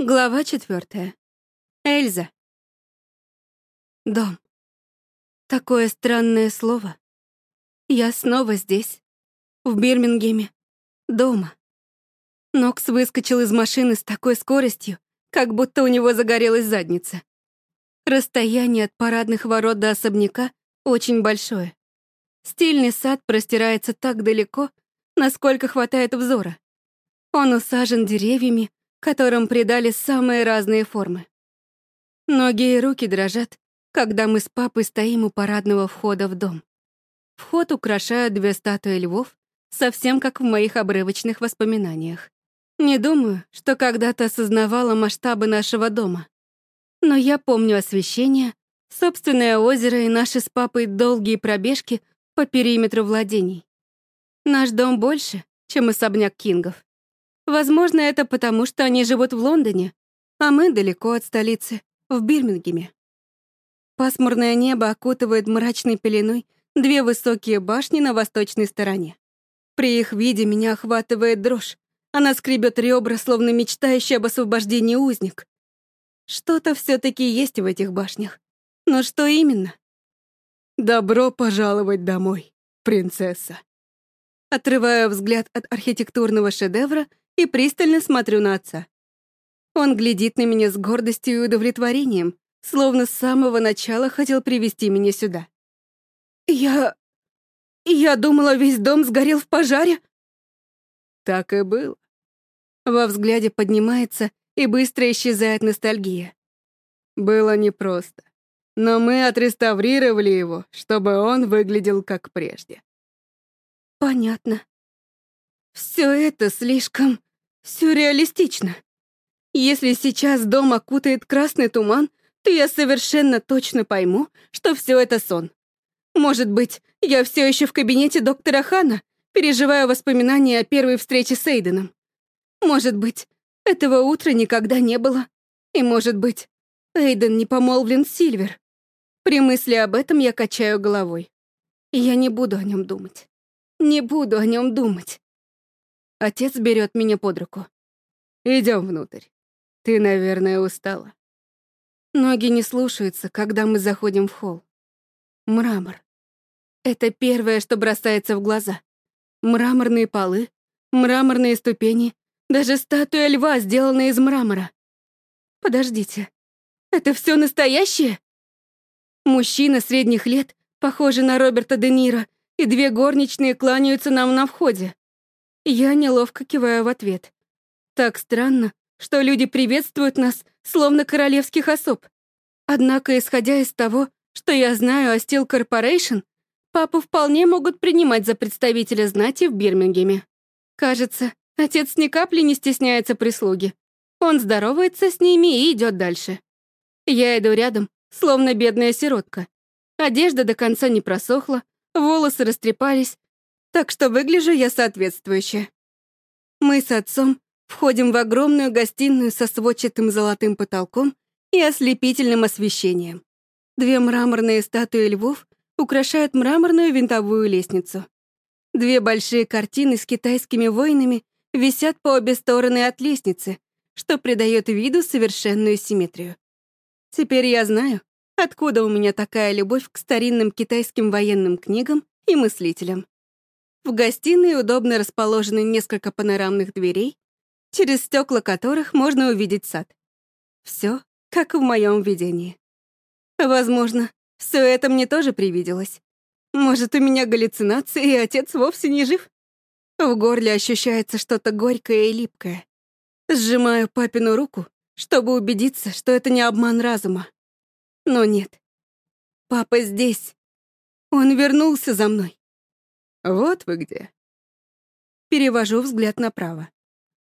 Глава четвертая. Эльза. Дом. Такое странное слово. Я снова здесь, в Бирмингеме, дома. Нокс выскочил из машины с такой скоростью, как будто у него загорелась задница. Расстояние от парадных ворот до особняка очень большое. Стильный сад простирается так далеко, насколько хватает взора. Он усажен деревьями, которым придали самые разные формы. Ноги и руки дрожат, когда мы с папой стоим у парадного входа в дом. Вход украшают две статуи львов, совсем как в моих обрывочных воспоминаниях. Не думаю, что когда-то осознавала масштабы нашего дома. Но я помню освещение, собственное озеро и наши с папой долгие пробежки по периметру владений. Наш дом больше, чем особняк Кингов. Возможно, это потому, что они живут в Лондоне, а мы далеко от столицы, в Бирмингеме. Пасмурное небо окутывает мрачной пеленой две высокие башни на восточной стороне. При их виде меня охватывает дрожь. Она скребет ребра, словно мечтающая об освобождении узник. Что-то все таки есть в этих башнях. Но что именно? «Добро пожаловать домой, принцесса!» Отрывая взгляд от архитектурного шедевра — и пристально смотрю на отца. Он глядит на меня с гордостью и удовлетворением, словно с самого начала хотел привести меня сюда. «Я... я думала, весь дом сгорел в пожаре?» Так и было. Во взгляде поднимается и быстро исчезает ностальгия. Было непросто, но мы отреставрировали его, чтобы он выглядел как прежде. Понятно. Все это слишком сюрреалистично. Если сейчас дом окутает красный туман, то я совершенно точно пойму, что все это сон. Может быть, я все еще в кабинете доктора Хана, переживаю воспоминания о первой встрече с Эйденом. Может быть, этого утра никогда не было. И может быть, Эйден не помолвлен с Сильвер. При мысли об этом я качаю головой. я не буду о нем думать. Не буду о нем думать. Отец берет меня под руку. «Идем внутрь. Ты, наверное, устала». Ноги не слушаются, когда мы заходим в холл. Мрамор. Это первое, что бросается в глаза. Мраморные полы, мраморные ступени, даже статуя льва, сделанная из мрамора. Подождите, это все настоящее? Мужчина средних лет, похожий на Роберта Де Ниро, и две горничные кланяются нам на входе. Я неловко киваю в ответ. Так странно, что люди приветствуют нас, словно королевских особ. Однако, исходя из того, что я знаю о Steel Corporation, папу вполне могут принимать за представителя знати в Бирмингеме. Кажется, отец ни капли не стесняется прислуги. Он здоровается с ними и идет дальше. Я иду рядом, словно бедная сиротка. Одежда до конца не просохла, волосы растрепались, так что выгляжу я соответствующе. Мы с отцом входим в огромную гостиную со сводчатым золотым потолком и ослепительным освещением. Две мраморные статуи львов украшают мраморную винтовую лестницу. Две большие картины с китайскими воинами висят по обе стороны от лестницы, что придает виду совершенную симметрию. Теперь я знаю, откуда у меня такая любовь к старинным китайским военным книгам и мыслителям. В гостиной удобно расположены несколько панорамных дверей, через стекла которых можно увидеть сад. Все, как в моем видении. Возможно, все это мне тоже привиделось. Может, у меня галлюцинации, и отец вовсе не жив? В горле ощущается что-то горькое и липкое. Сжимаю папину руку, чтобы убедиться, что это не обман разума. Но нет. Папа здесь. Он вернулся за мной. «Вот вы где». Перевожу взгляд направо.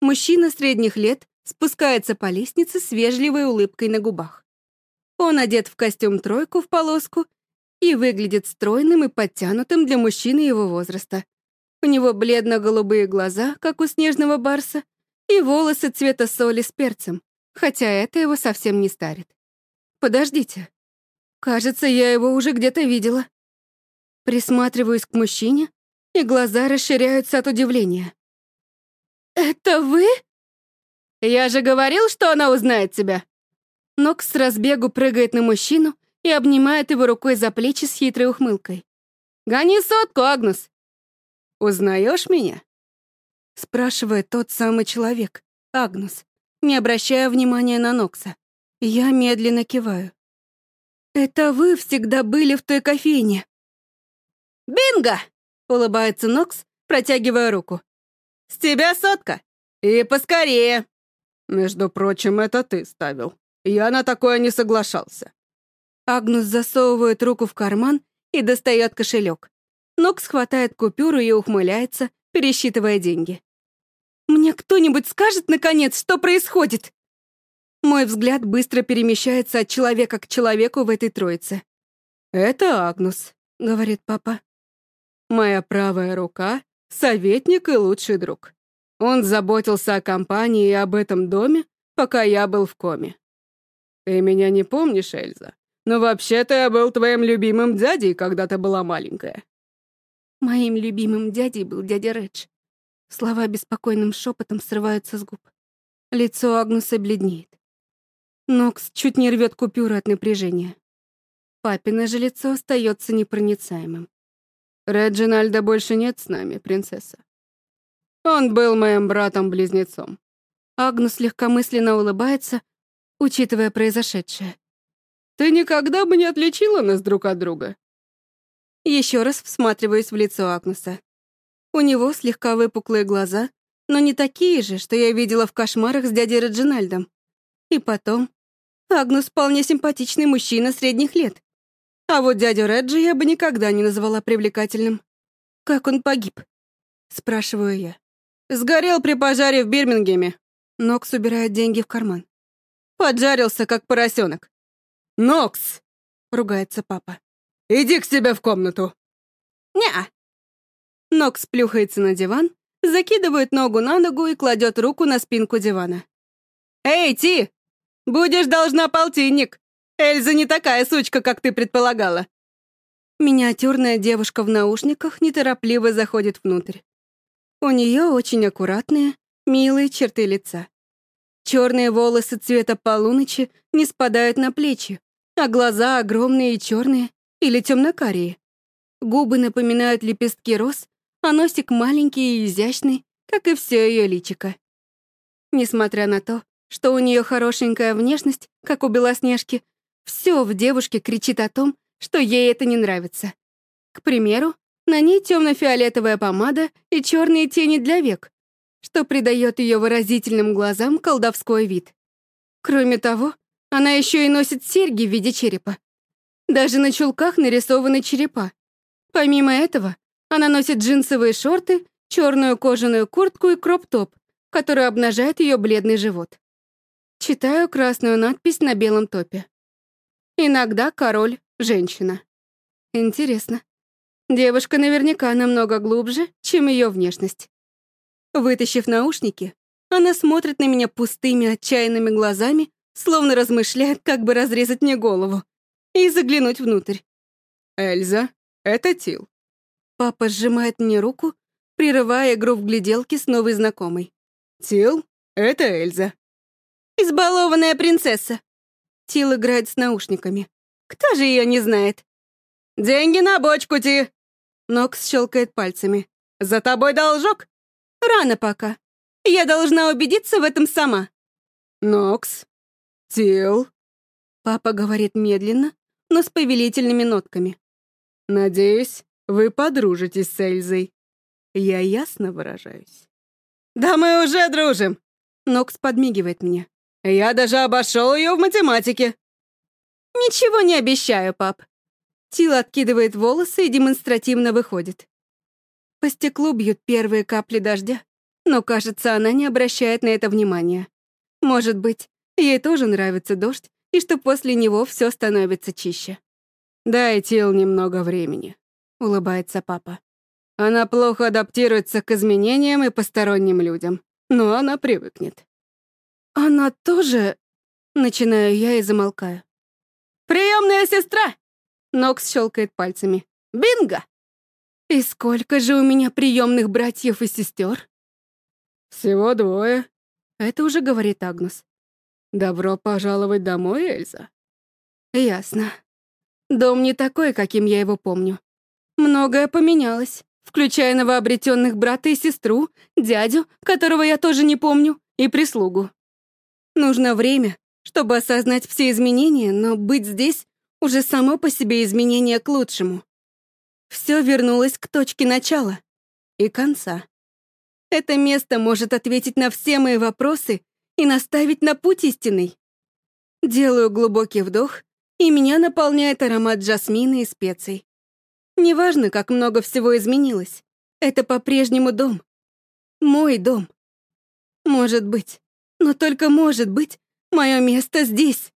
Мужчина средних лет спускается по лестнице с вежливой улыбкой на губах. Он одет в костюм-тройку в полоску и выглядит стройным и подтянутым для мужчины его возраста. У него бледно-голубые глаза, как у снежного барса, и волосы цвета соли с перцем, хотя это его совсем не старит. Подождите. Кажется, я его уже где-то видела. Присматриваюсь к мужчине, и И глаза расширяются от удивления. «Это вы?» «Я же говорил, что она узнает тебя!» Нокс с разбегу прыгает на мужчину и обнимает его рукой за плечи с хитрой ухмылкой. «Гони сотку, Агнус!» «Узнаешь меня?» Спрашивает тот самый человек, Агнус, не обращая внимания на Нокса. Я медленно киваю. «Это вы всегда были в той кофейне?» «Бинго!» улыбается Нокс, протягивая руку. «С тебя сотка! И поскорее!» «Между прочим, это ты ставил. Я на такое не соглашался». Агнус засовывает руку в карман и достает кошелек. Нокс хватает купюру и ухмыляется, пересчитывая деньги. «Мне кто-нибудь скажет, наконец, что происходит?» Мой взгляд быстро перемещается от человека к человеку в этой троице. «Это Агнус», — говорит папа. «Моя правая рука, советник и лучший друг. Он заботился о компании и об этом доме, пока я был в коме. Ты меня не помнишь, Эльза, но вообще-то я был твоим любимым дядей, когда ты была маленькая. Моим любимым дядей был дядя Редж. Слова беспокойным шепотом срываются с губ. Лицо Агнуса бледнеет. Нокс чуть не рвет купюры от напряжения. Папино же лицо остается непроницаемым. Реджинальда больше нет с нами, принцесса. Он был моим братом-близнецом. Агнус легкомысленно улыбается, учитывая произошедшее. Ты никогда бы не отличила нас друг от друга. Еще раз всматриваюсь в лицо Агнуса. У него слегка выпуклые глаза, но не такие же, что я видела в кошмарах с дядей Реджинальдом. И потом, Агнус вполне симпатичный мужчина средних лет. А вот дядю Реджи я бы никогда не назвала привлекательным. Как он погиб? Спрашиваю я. Сгорел при пожаре в Бирмингеме. Нокс убирает деньги в карман. Поджарился, как поросенок. «Нокс!» — ругается папа. «Иди к себе в комнату!» «Не-а!» Нокс плюхается на диван, закидывает ногу на ногу и кладет руку на спинку дивана. «Эй, Ти! Будешь должна полтинник!» Эльза не такая сучка, как ты предполагала. Миниатюрная девушка в наушниках неторопливо заходит внутрь. У нее очень аккуратные, милые черты лица. Черные волосы цвета полуночи не спадают на плечи, а глаза огромные и черные или темно-карие. Губы напоминают лепестки роз, а носик маленький и изящный, как и все ее личико. Несмотря на то, что у нее хорошенькая внешность, как у Белоснежки, все в девушке кричит о том, что ей это не нравится. К примеру, на ней темно-фиолетовая помада и черные тени для век, что придает ее выразительным глазам колдовской вид. Кроме того, она еще и носит серьги в виде черепа, даже на чулках нарисованы черепа. Помимо этого, она носит джинсовые шорты, черную кожаную куртку и кроп-топ, который обнажает ее бледный живот. Читаю красную надпись на белом топе. Иногда король — женщина. Интересно. Девушка наверняка намного глубже, чем ее внешность. Вытащив наушники, она смотрит на меня пустыми, отчаянными глазами, словно размышляет, как бы разрезать мне голову и заглянуть внутрь. «Эльза, это Тил». Папа сжимает мне руку, прерывая Тил играет с наушниками. «Кто же ее не знает?» «Деньги на бочку, Ти!» Нокс щелкает пальцами. «За тобой должок!» «Рано пока. Я должна убедиться в этом сама». «Нокс, Тил...» Папа говорит медленно, но с повелительными нотками. «Надеюсь, вы подружитесь с Эльзой». Я ясно выражаюсь. «Да мы уже дружим!» Нокс подмигивает мне. «Я даже обошел ее в математике». «Ничего не обещаю, пап». Тил откидывает волосы и демонстративно выходит. По стеклу бьют первые капли дождя, но, кажется, она не обращает на это внимания. Может быть, ей тоже нравится дождь, и что после него все становится чище. «Дай Тил немного времени», — улыбается папа. «Она плохо адаптируется к изменениям и посторонним людям, но она привыкнет». «Она тоже...» — начинаю я и замолкаю. «Приемная сестра!» — Нокс щелкает пальцами. «Бинго!» «И сколько же у меня приемных братьев и сестер?» «Всего двое», Это уже говорит Агнус. «Добро пожаловать домой, Эльза». Ясно. Дом не такой, каким я его помню. Многое поменялось, Нужно время, чтобы осознать все изменения, но быть здесь уже само по себе изменение к лучшему. Все вернулось к точке начала и конца. Это место может ответить на все мои вопросы и наставить на путь истинный. Делаю глубокий вдох, и меня наполняет аромат жасмина и специй. Неважно, как много всего изменилось. Это по-прежнему дом. Мой дом. Может быть. но только может быть, мое место здесь.